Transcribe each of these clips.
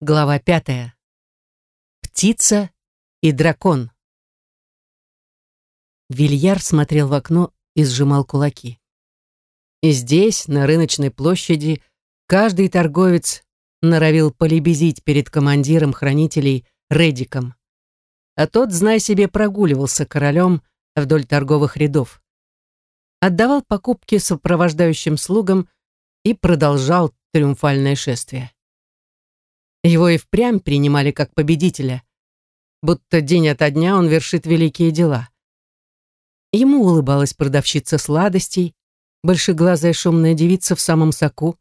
Глава пятая. Птица и дракон. Вильяр смотрел в окно и сжимал кулаки. И здесь, на рыночной площади, каждый торговец норовил полебезить перед командиром хранителей Редиком. А тот, знай себе, прогуливался королем вдоль торговых рядов. Отдавал покупки сопровождающим слугам и продолжал триумфальное шествие. Его и впрямь принимали как победителя, будто день ото дня он вершит великие дела. Ему улыбалась продавщица сладостей, большеглазая шумная девица в самом соку.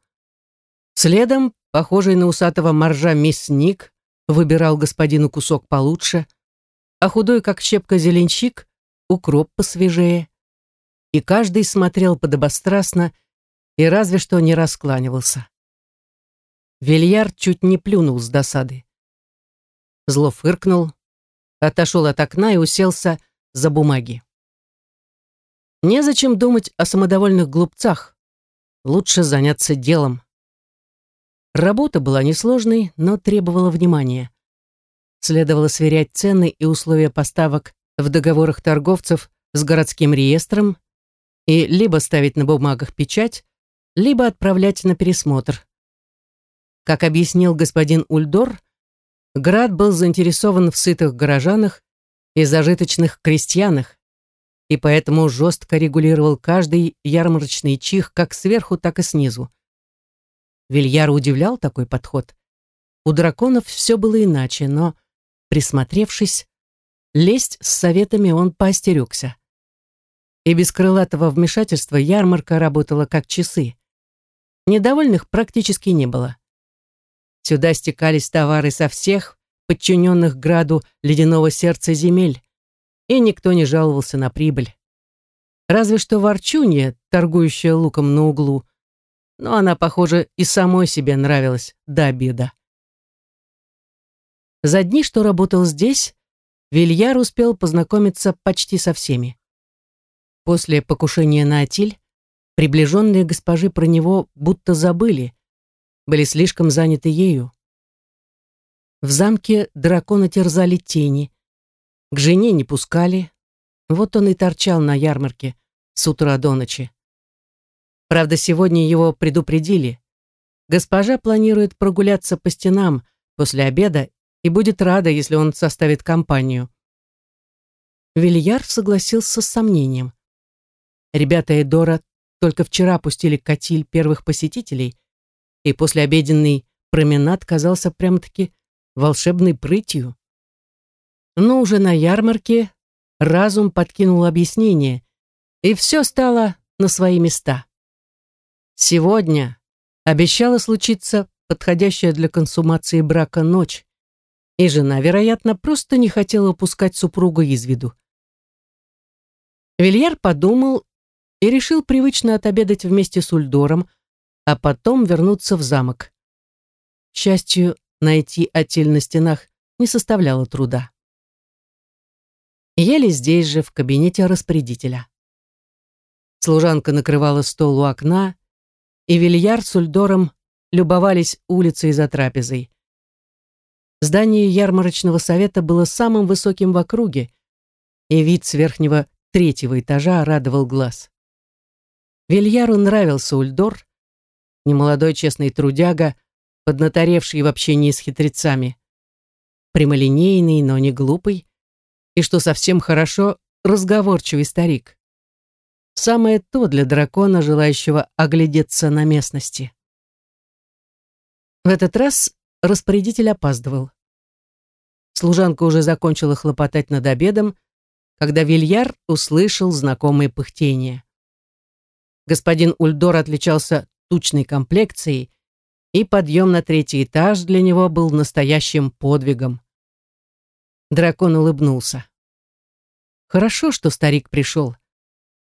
Следом, похожий на усатого моржа мясник, выбирал господину кусок получше, а худой, как щепка зеленщик, укроп посвежее. И каждый смотрел подобострастно и разве что не раскланивался. Вильяр чуть не плюнул с досады. Зло фыркнул, отошел от окна и уселся за бумаги. Незачем думать о самодовольных глупцах. Лучше заняться делом. Работа была несложной, но требовала внимания. Следовало сверять цены и условия поставок в договорах торговцев с городским реестром и либо ставить на бумагах печать, либо отправлять на пересмотр. Как объяснил господин Ульдор, Град был заинтересован в сытых горожанах и зажиточных крестьянах, и поэтому жестко регулировал каждый ярмарочный чих как сверху, так и снизу. Вильяр удивлял такой подход. У драконов все было иначе, но, присмотревшись, лезть с советами он поостерегся. И без крылатого вмешательства ярмарка работала как часы. Недовольных практически не было. Сюда стекались товары со всех подчиненных граду ледяного сердца земель, и никто не жаловался на прибыль. Разве что ворчунья, торгующая луком на углу, но она, похоже, и самой себе нравилась до обеда. За дни, что работал здесь, Вильяр успел познакомиться почти со всеми. После покушения на Атиль приближенные госпожи про него будто забыли, были слишком заняты ею. В замке дракона терзали тени, к жене не пускали, вот он и торчал на ярмарке с утра до ночи. Правда, сегодня его предупредили. Госпожа планирует прогуляться по стенам после обеда и будет рада, если он составит компанию. Вильяр согласился с сомнением. Ребята Эдора только вчера пустили катиль первых посетителей, и послеобеденный променад казался прямо-таки волшебной прытью. Но уже на ярмарке разум подкинул объяснение, и все стало на свои места. Сегодня обещала случиться подходящая для консумации брака ночь, и жена, вероятно, просто не хотела упускать супруга из виду. Вильяр подумал и решил привычно отобедать вместе с Ульдором, а потом вернуться в замок. К счастью, найти отель на стенах не составляло труда. Ели здесь же, в кабинете распорядителя. Служанка накрывала стол у окна, и Вильяр с Ульдором любовались улицей за трапезой. Здание ярмарочного совета было самым высоким в округе, и вид с верхнего третьего этажа радовал глаз. Вильяру нравился Ульдор, немолодой честный трудяга, поднаторевший в общении с хитрецами. Прямолинейный, но не глупый, и, что совсем хорошо, разговорчивый старик. Самое то для дракона, желающего оглядеться на местности. В этот раз распорядитель опаздывал. Служанка уже закончила хлопотать над обедом, когда Вильяр услышал знакомые пыхтения. Господин Ульдор отличался тучной комплекцией, и подъем на третий этаж для него был настоящим подвигом. Дракон улыбнулся. Хорошо, что старик пришел.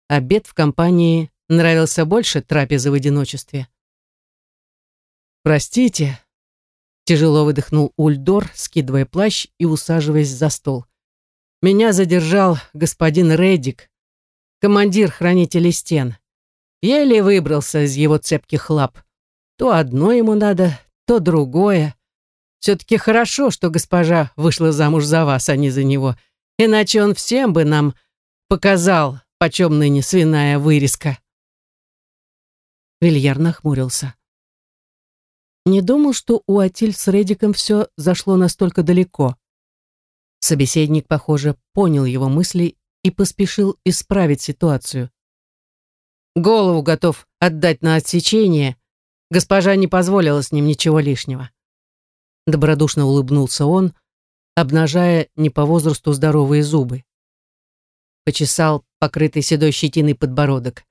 Обед в компании нравился больше трапезы в одиночестве. «Простите», — тяжело выдохнул Ульдор, скидывая плащ и усаживаясь за стол. «Меня задержал господин Редик, командир хранителей стен. Еле выбрался из его цепких лап. То одно ему надо, то другое. Все-таки хорошо, что госпожа вышла замуж за вас, а не за него. Иначе он всем бы нам показал, почем ныне свиная вырезка. Вильяр нахмурился. Не думал, что у Атиль с Редиком все зашло настолько далеко. Собеседник, похоже, понял его мысли и поспешил исправить ситуацию. Голову готов отдать на отсечение. Госпожа не позволила с ним ничего лишнего. Добродушно улыбнулся он, обнажая не по возрасту здоровые зубы. Почесал покрытый седой щетиной подбородок.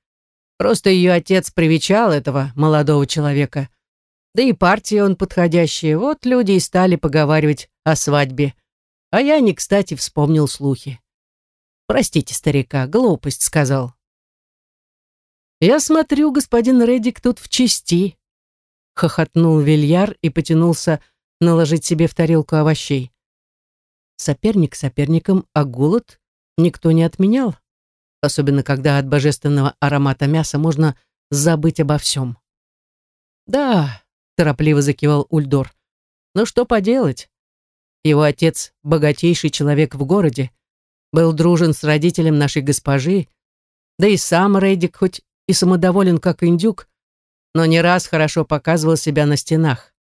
Просто ее отец привечал этого молодого человека. Да и партия он подходящая. Вот люди и стали поговаривать о свадьбе. А я не кстати вспомнил слухи. Простите старика, глупость сказал. Я смотрю, господин Редик тут в чести. Хохотнул Вильяр и потянулся наложить себе в тарелку овощей. Соперник соперником, а голод никто не отменял, особенно когда от божественного аромата мяса можно забыть обо всем. «Да», — торопливо закивал Ульдор, — «но что поделать? Его отец — богатейший человек в городе, был дружен с родителем нашей госпожи, да и сам Рейдик хоть и самодоволен, как индюк, но не раз хорошо показывал себя на стенах.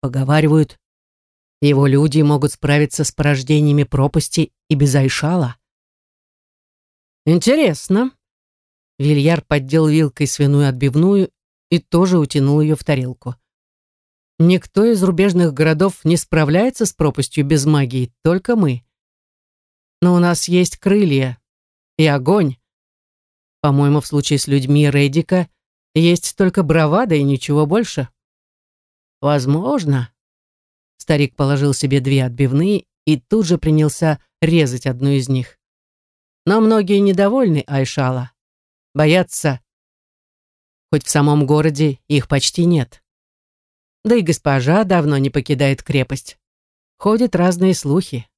Поговаривают, его люди могут справиться с порождениями пропасти и без Айшала. Интересно. Вильяр поддел вилкой свиную отбивную и тоже утянул ее в тарелку. Никто из рубежных городов не справляется с пропастью без магии, только мы. Но у нас есть крылья и огонь. По-моему, в случае с людьми Рейдика есть только бравада и ничего больше. Возможно. Старик положил себе две отбивные и тут же принялся резать одну из них. Но многие недовольны Айшала. Боятся. Хоть в самом городе их почти нет. Да и госпожа давно не покидает крепость. Ходят разные слухи.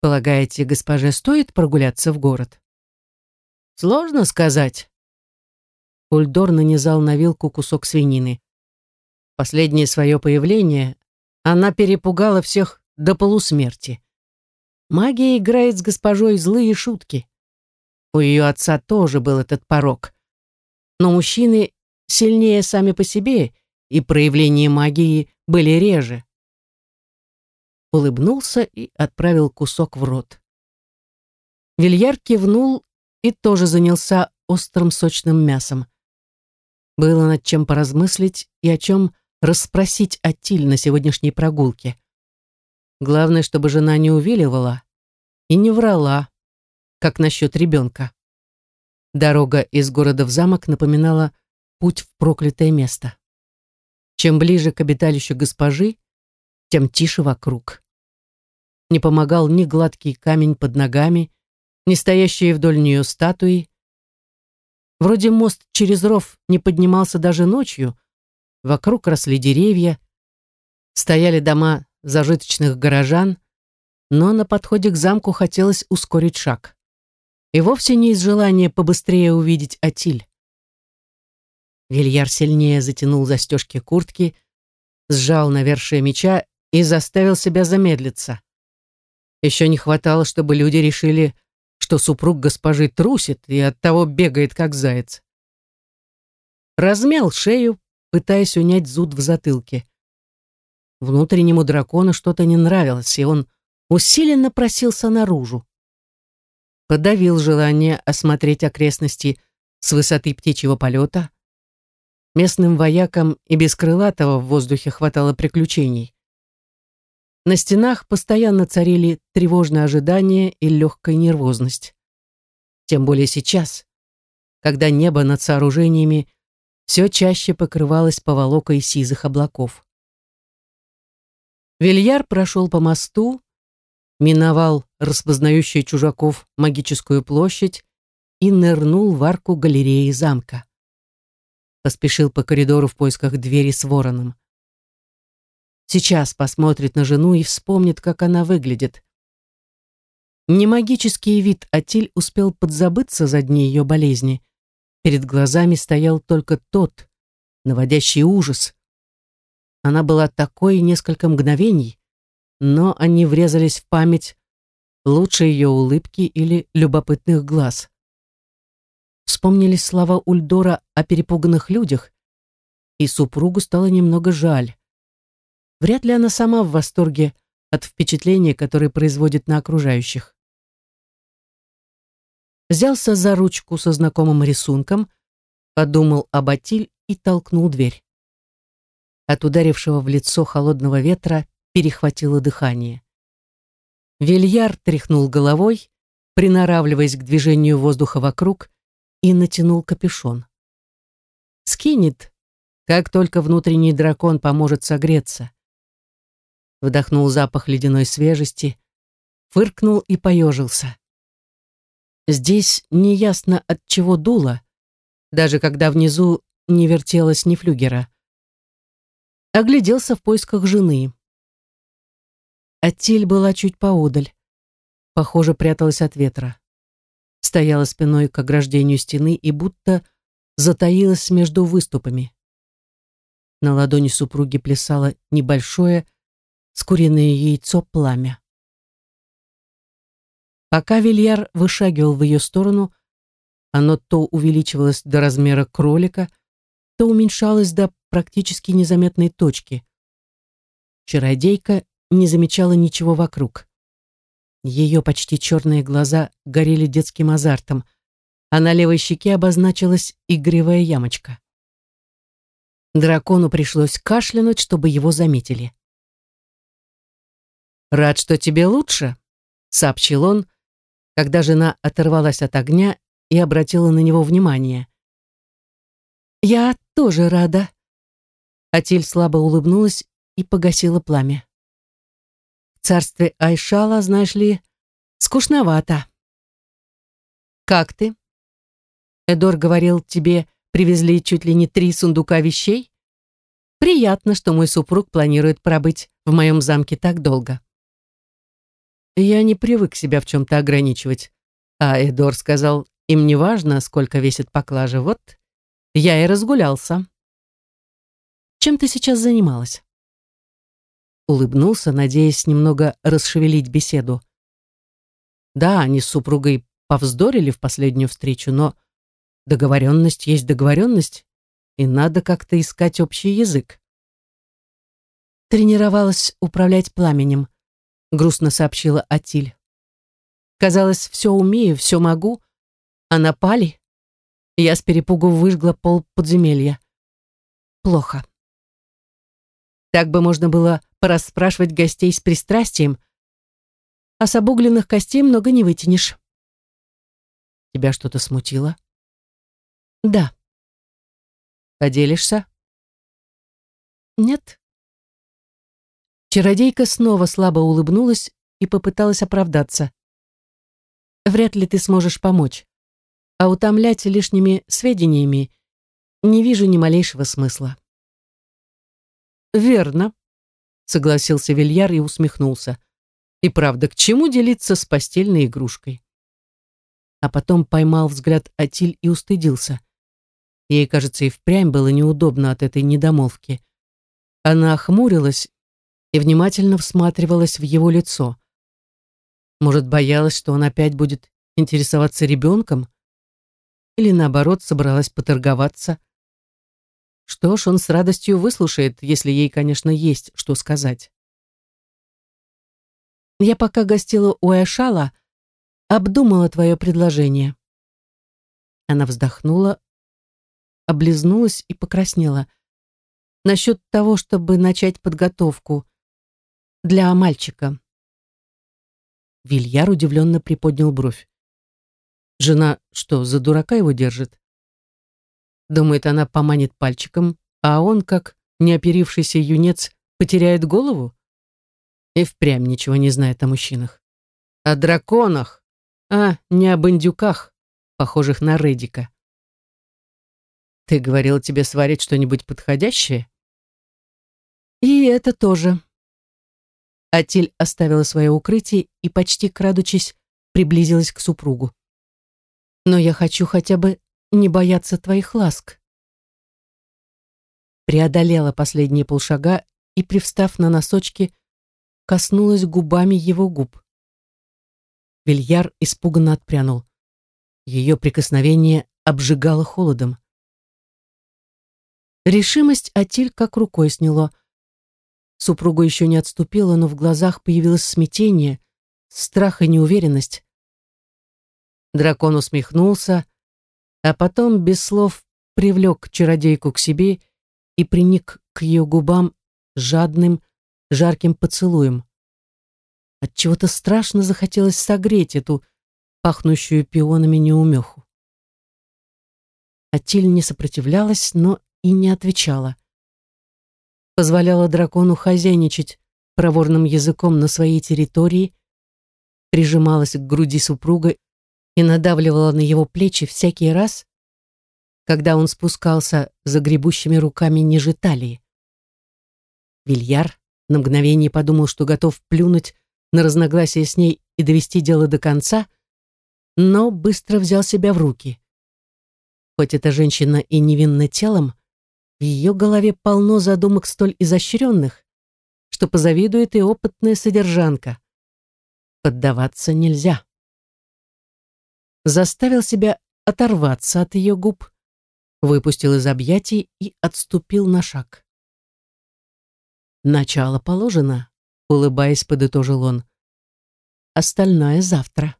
Полагаете, госпоже стоит прогуляться в город? Сложно сказать. Ульдор нанизал на вилку кусок свинины. Последнее свое появление она перепугала всех до полусмерти. Магия играет с госпожой злые шутки. У ее отца тоже был этот порог. Но мужчины сильнее сами по себе, и проявления магии были реже. Улыбнулся и отправил кусок в рот. Вильяр кивнул и тоже занялся острым сочным мясом. Было над чем поразмыслить и о чем расспросить Атиль на сегодняшней прогулке. Главное, чтобы жена не увиливала и не врала, как насчет ребенка. Дорога из города в замок напоминала путь в проклятое место. Чем ближе к обиталищу госпожи, тем тише вокруг. Не помогал ни гладкий камень под ногами, ни стоящие вдоль нее статуи. Вроде мост через ров не поднимался даже ночью, Вокруг росли деревья, стояли дома зажиточных горожан, но на подходе к замку хотелось ускорить шаг. И вовсе не из желания побыстрее увидеть Атиль. Вильяр сильнее затянул застежки куртки, сжал навершие меча и заставил себя замедлиться. Еще не хватало, чтобы люди решили, что супруг госпожи трусит и оттого бегает, как заяц. Размял шею, пытаясь унять зуд в затылке. Внутреннему дракону что-то не нравилось, и он усиленно просился наружу. Подавил желание осмотреть окрестности с высоты птичьего полета. Местным воякам и без крылатого в воздухе хватало приключений. На стенах постоянно царили тревожное ожидание и легкая нервозность. Тем более сейчас, когда небо над сооружениями все чаще покрывалась поволокой сизых облаков. Вильяр прошел по мосту, миновал распознающий чужаков магическую площадь и нырнул в арку галереи замка. Поспешил по коридору в поисках двери с вороном. Сейчас посмотрит на жену и вспомнит, как она выглядит. Немагический вид Атиль успел подзабыться за дни ее болезни — Перед глазами стоял только тот, наводящий ужас. Она была такой несколько мгновений, но они врезались в память лучше ее улыбки или любопытных глаз. Вспомнились слова Ульдора о перепуганных людях, и супругу стало немного жаль. Вряд ли она сама в восторге от впечатления, которое производит на окружающих. Взялся за ручку со знакомым рисунком, подумал об Атиль и толкнул дверь. От ударившего в лицо холодного ветра перехватило дыхание. Вильяр тряхнул головой, приноравливаясь к движению воздуха вокруг, и натянул капюшон. Скинет, как только внутренний дракон поможет согреться. Вдохнул запах ледяной свежести, фыркнул и поежился. Здесь неясно от чего дуло, даже когда внизу не вертелось ни флюгера. Огляделся в поисках жены. Аттиль была чуть поодаль. Похоже, пряталась от ветра. Стояла спиной к ограждению стены и будто затаилась между выступами. На ладони супруги плясало небольшое, скуренное яйцо пламя. Пока Вильяр вышагивал в ее сторону, оно то увеличивалось до размера кролика, то уменьшалось до практически незаметной точки. Чародейка не замечала ничего вокруг. Ее почти черные глаза горели детским азартом, а на левой щеке обозначилась игривая ямочка. Дракону пришлось кашлянуть, чтобы его заметили. «Рад, что тебе лучше», — сообщил он, когда жена оторвалась от огня и обратила на него внимание. «Я тоже рада». Атиль слабо улыбнулась и погасила пламя царстве Айшала, знаешь ли, скучновато. Как ты? Эдор говорил, тебе привезли чуть ли не три сундука вещей? Приятно, что мой супруг планирует пробыть в моем замке так долго. Я не привык себя в чем-то ограничивать. А Эдор сказал, им не важно, сколько весит поклажа. Вот я и разгулялся. Чем ты сейчас занималась? улыбнулся, надеясь немного расшевелить беседу. Да, они с супругой повздорили в последнюю встречу, но договоренность есть договоренность, и надо как-то искать общий язык. Тренировалась управлять пламенем, грустно сообщила Атиль. Казалось, все умею, все могу, а напали. Я с перепугу выжгла пол подземелья. Плохо. Так бы можно было порасспрашивать гостей с пристрастием, а с обугленных костей много не вытянешь. Тебя что-то смутило? Да. Поделишься? Нет. Чародейка снова слабо улыбнулась и попыталась оправдаться. Вряд ли ты сможешь помочь, а утомлять лишними сведениями не вижу ни малейшего смысла. Верно, согласился Вильяр и усмехнулся. И правда, к чему делиться с постельной игрушкой? А потом поймал взгляд Атиль и устыдился. Ей, кажется, и впрямь было неудобно от этой недомолвки. Она охмурилась и внимательно всматривалась в его лицо. Может, боялась, что он опять будет интересоваться ребенком? Или, наоборот, собралась поторговаться? Что ж, он с радостью выслушает, если ей, конечно, есть что сказать. Я пока гостила у Эшала, обдумала твое предложение. Она вздохнула, облизнулась и покраснела. Насчет того, чтобы начать подготовку для мальчика. Вильяр удивленно приподнял бровь. Жена что, за дурака его держит? Думает, она поманит пальчиком, а он, как неоперившийся юнец, потеряет голову? И впрямь ничего не знает о мужчинах. О драконах, а не о бандюках, похожих на Редика. Ты говорил тебе сварить что-нибудь подходящее? И это тоже. Атиль оставила свое укрытие и, почти крадучись, приблизилась к супругу. Но я хочу хотя бы не бояться твоих ласк. Преодолела последние полшага и, привстав на носочки, коснулась губами его губ. Вильяр испуганно отпрянул. Ее прикосновение обжигало холодом. Решимость Атиль как рукой сняло. Супруга еще не отступила, но в глазах появилось смятение, страх и неуверенность. Дракон усмехнулся, а потом без слов привлек чародейку к себе и приник к ее губам жадным, жарким поцелуем. Отчего-то страшно захотелось согреть эту пахнущую пионами неумеху. Атиль не сопротивлялась, но и не отвечала. Позволяла дракону хозяйничать проворным языком на своей территории, прижималась к груди супруга и надавливала на его плечи всякий раз, когда он спускался за гребущими руками ниже талии. Вильяр на мгновение подумал, что готов плюнуть на разногласия с ней и довести дело до конца, но быстро взял себя в руки. Хоть эта женщина и невинна телом, в ее голове полно задумок столь изощренных, что позавидует и опытная содержанка. Поддаваться нельзя. Заставил себя оторваться от ее губ, выпустил из объятий и отступил на шаг. «Начало положено», — улыбаясь, подытожил он. «Остальное завтра».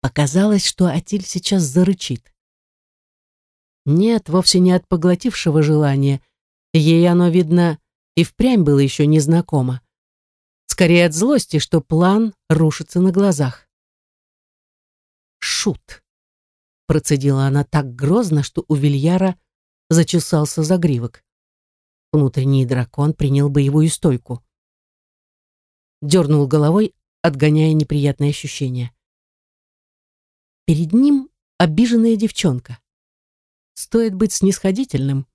Показалось, что Атиль сейчас зарычит. Нет, вовсе не от поглотившего желания. Ей оно, видно, и впрямь было еще незнакомо. Скорее от злости, что план рушится на глазах. «Шут!» — процедила она так грозно, что у Вильяра зачесался загривок. Внутренний дракон принял боевую стойку. Дернул головой, отгоняя неприятные ощущения. Перед ним обиженная девчонка. Стоит быть снисходительным.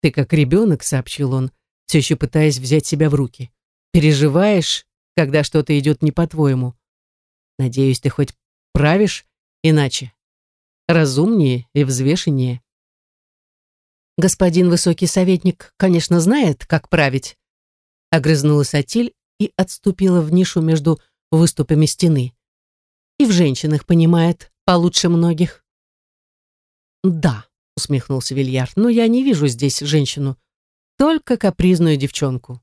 «Ты как ребенок», — сообщил он, все еще пытаясь взять себя в руки. «Переживаешь, когда что-то идет не по-твоему. Надеюсь, ты хоть правишь иначе. Разумнее и взвешеннее». «Господин высокий советник, конечно, знает, как править», огрызнулась Атиль и отступила в нишу между выступами стены. «И в женщинах понимает получше многих». «Да», — усмехнулся Вильяр, «но я не вижу здесь женщину, только капризную девчонку».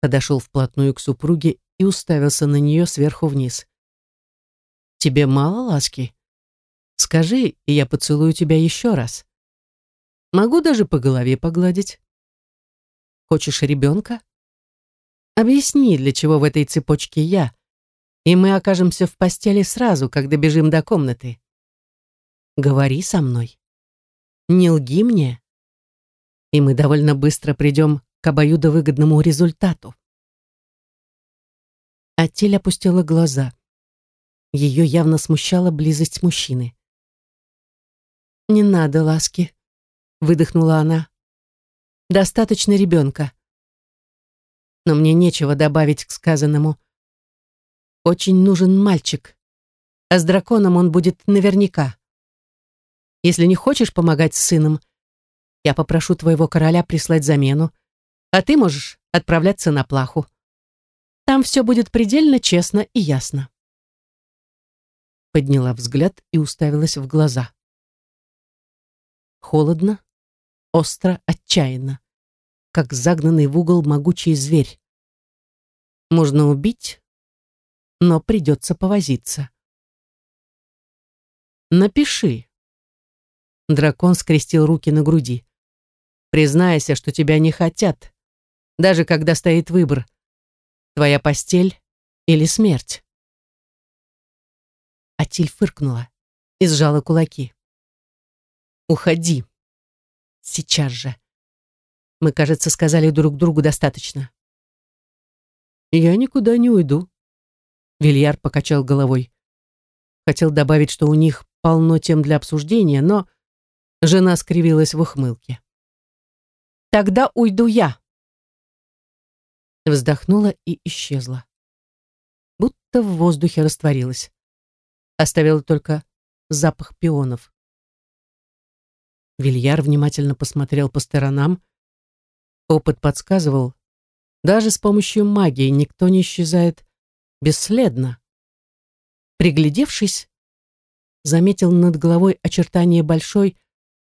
Подошел вплотную к супруге и уставился на нее сверху вниз. «Тебе мало ласки? Скажи, и я поцелую тебя еще раз». Могу даже по голове погладить. Хочешь ребенка? Объясни, для чего в этой цепочке я, и мы окажемся в постели сразу, когда бежим до комнаты. Говори со мной. Не лги мне, и мы довольно быстро придем к обоюдовыгодному результату. Атель опустила глаза. Ее явно смущала близость мужчины. «Не надо ласки», выдохнула она. Достаточно ребенка. Но мне нечего добавить к сказанному. Очень нужен мальчик, а с драконом он будет наверняка. Если не хочешь помогать с сыном, я попрошу твоего короля прислать замену, а ты можешь отправляться на плаху. Там все будет предельно честно и ясно. Подняла взгляд и уставилась в глаза. Холодно, остро, отчаянно, как загнанный в угол могучий зверь. Можно убить, но придется повозиться. Напиши. Дракон скрестил руки на груди. Признайся, что тебя не хотят, даже когда стоит выбор. Твоя постель или смерть. Атиль фыркнула и сжала кулаки. «Уходи», Сейчас же. Мы, кажется, сказали друг другу достаточно. Я никуда не уйду. Вильяр покачал головой. Хотел добавить, что у них полно тем для обсуждения, но жена скривилась в ухмылке. Тогда уйду я. Вздохнула и исчезла. Будто в воздухе растворилась. Оставила только запах пионов. Вильяр внимательно посмотрел по сторонам. Опыт подсказывал, даже с помощью магии никто не исчезает бесследно. Приглядевшись, заметил над головой очертания большой,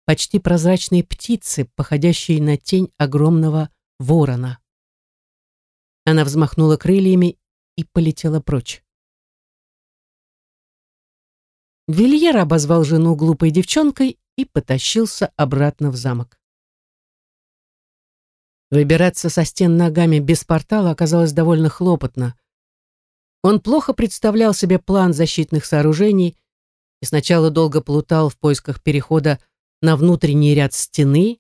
почти прозрачной птицы, походящей на тень огромного ворона. Она взмахнула крыльями и полетела прочь. Вильер обозвал жену глупой девчонкой и потащился обратно в замок. Выбираться со стен ногами без портала оказалось довольно хлопотно. Он плохо представлял себе план защитных сооружений и сначала долго плутал в поисках перехода на внутренний ряд стены,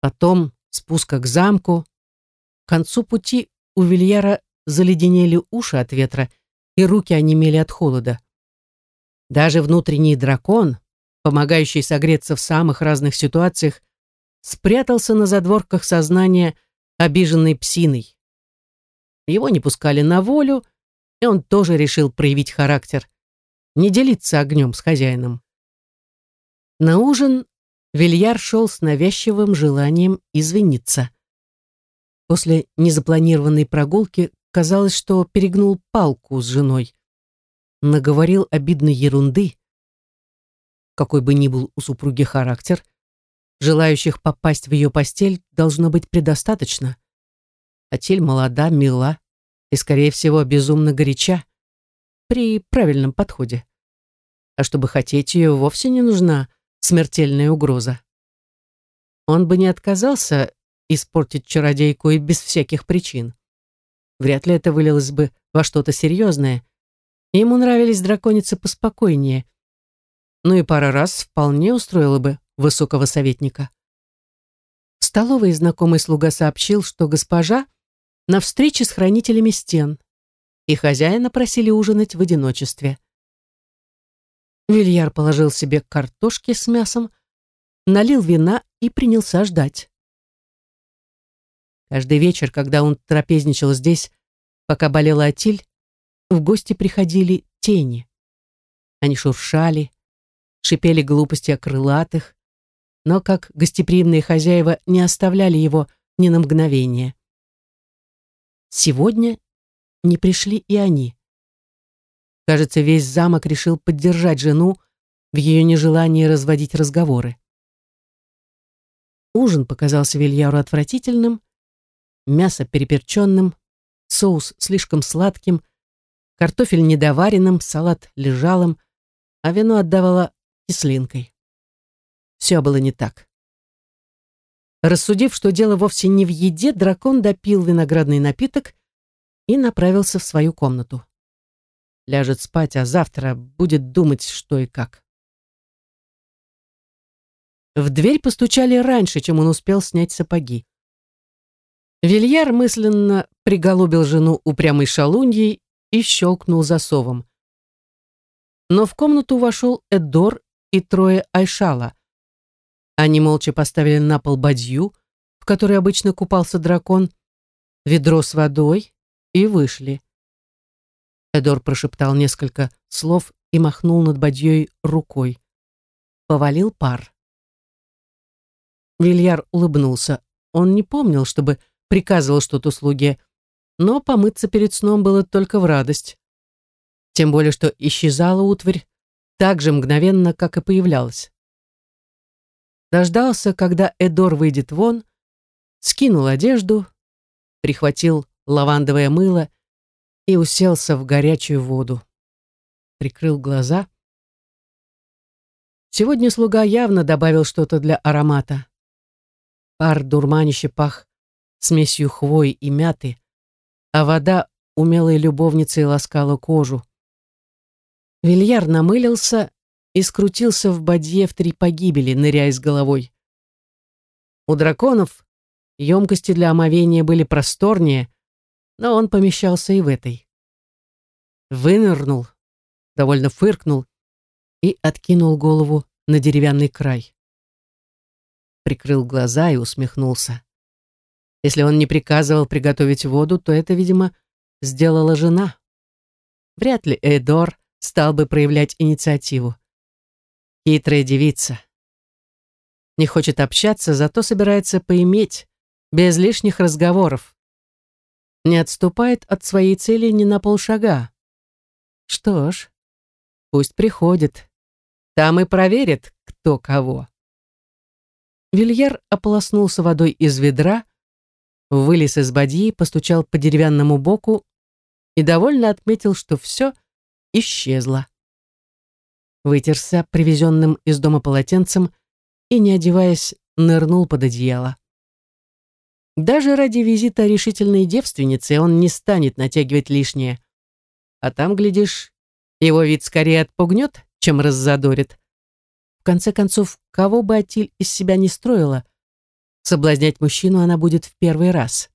потом спуска к замку. К концу пути у Вильяра заледенели уши от ветра, и руки онемели от холода. Даже внутренний дракон, помогающий согреться в самых разных ситуациях, спрятался на задворках сознания обиженной псиной. Его не пускали на волю, и он тоже решил проявить характер, не делиться огнем с хозяином. На ужин Вильяр шел с навязчивым желанием извиниться. После незапланированной прогулки казалось, что перегнул палку с женой. Наговорил обидной ерунды. Какой бы ни был у супруги характер, Желающих попасть в ее постель должно быть предостаточно. Атель молода, мила и, скорее всего, безумно горяча при правильном подходе. А чтобы хотеть ее, вовсе не нужна смертельная угроза. Он бы не отказался испортить чародейку и без всяких причин. Вряд ли это вылилось бы во что-то серьезное. Ему нравились драконицы поспокойнее. Ну и пара раз вполне устроила бы высокого советника. В столовой знакомый слуга сообщил, что госпожа на встрече с хранителями стен, и хозяина просили ужинать в одиночестве. Вильяр положил себе картошки с мясом, налил вина и принялся ждать. Каждый вечер, когда он трапезничал здесь, пока болела Атиль, в гости приходили тени. Они шуршали, шипели глупости о крылатых, но как гостеприимные хозяева не оставляли его ни на мгновение. Сегодня не пришли и они. Кажется, весь замок решил поддержать жену в ее нежелании разводить разговоры. Ужин показался Вильяру отвратительным, мясо переперченным, соус слишком сладким, картофель недоваренным, салат лежалым, а вино отдавало кислинкой. Все было не так. Рассудив, что дело вовсе не в еде, дракон допил виноградный напиток и направился в свою комнату. Ляжет спать, а завтра будет думать, что и как. В дверь постучали раньше, чем он успел снять сапоги. Вильяр мысленно приголубил жену упрямой шалуньей и щелкнул засовом. Но в комнату вошел Эдор и трое Айшала, они молча поставили на пол бадью, в которой обычно купался дракон, ведро с водой и вышли. Эдор прошептал несколько слов и махнул над бадьей рукой. Повалил пар. Вильяр улыбнулся. Он не помнил, чтобы приказывал что-то слуге, но помыться перед сном было только в радость. Тем более, что исчезала утварь так же мгновенно, как и появлялась дождался, когда Эдор выйдет вон, скинул одежду, прихватил лавандовое мыло и уселся в горячую воду. Прикрыл глаза. Сегодня слуга явно добавил что-то для аромата. Пар дурманище пах смесью хвои и мяты, а вода умелой любовницей ласкала кожу. Вильяр намылился и скрутился в бадье в три погибели, ныряя с головой. У драконов емкости для омовения были просторнее, но он помещался и в этой. Вынырнул, довольно фыркнул и откинул голову на деревянный край. Прикрыл глаза и усмехнулся. Если он не приказывал приготовить воду, то это, видимо, сделала жена. Вряд ли Эдор стал бы проявлять инициативу. Хитрая девица. Не хочет общаться, зато собирается поиметь, без лишних разговоров. Не отступает от своей цели ни на полшага. Что ж, пусть приходит. Там и проверит, кто кого. Вильяр ополоснулся водой из ведра, вылез из бадьи, постучал по деревянному боку и довольно отметил, что все исчезло. Вытерся привезенным из дома полотенцем и, не одеваясь, нырнул под одеяло. Даже ради визита решительной девственницы он не станет натягивать лишнее. А там, глядишь, его вид скорее отпугнет, чем раззадорит. В конце концов, кого бы Атиль из себя не строила, соблазнять мужчину она будет в первый раз.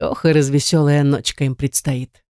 Ох, и развеселая ночка им предстоит.